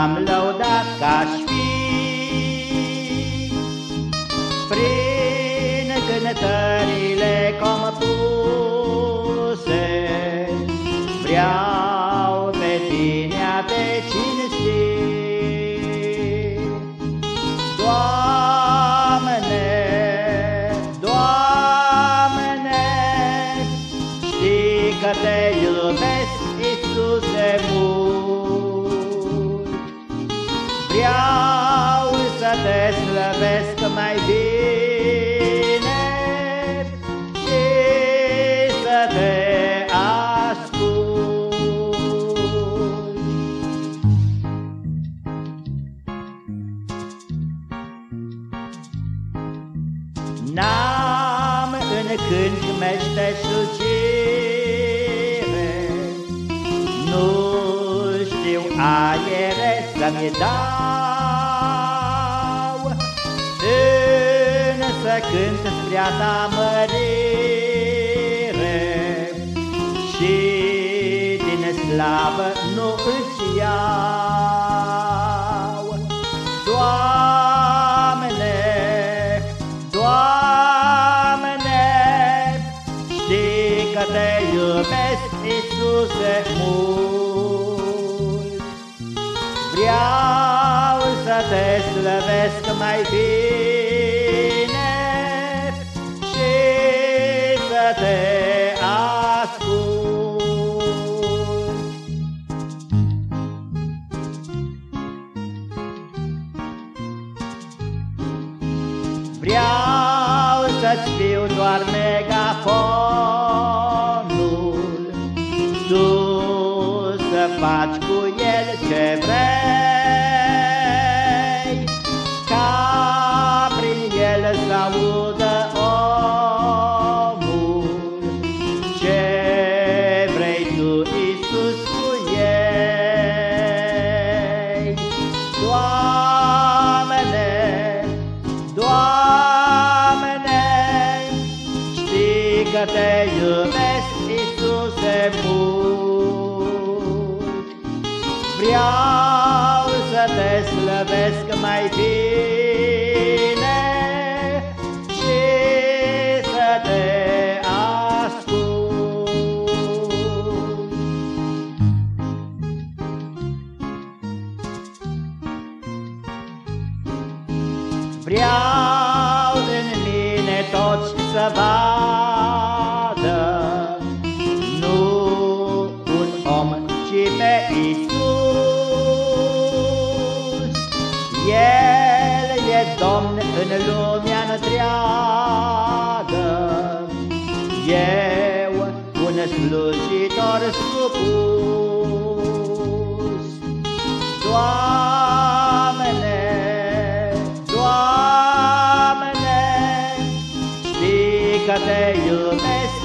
m-am lăudat ca-aș fi. Prin cântările compuse Vreau pe tine a te cinsti. Doamne, Doamne Știi că te N-am în cânt meșteșul cire Nu știu aere să-mi dau Însă cânt spre a ta mărire. Și din slavă nu îți iau Iisuse, mult. Vreau să te slăvesc mai bine și să te ascult. Vreau să-ți fiu doar megafonul el ce vrei Ca prin el să audă omul Ce vrei tu, Iisus, cu ei Doamne, Doamne, știi că te iubesc, Iisuse, mult. Vreau să te slăvesc mai bine și să te ascult. Vreau în mine toți să vadă Nu un om, ci pe Iisus El e Domn în lumea întreagă. Eu un slujitor supus. Doamne, Doamne, știi că te iubesc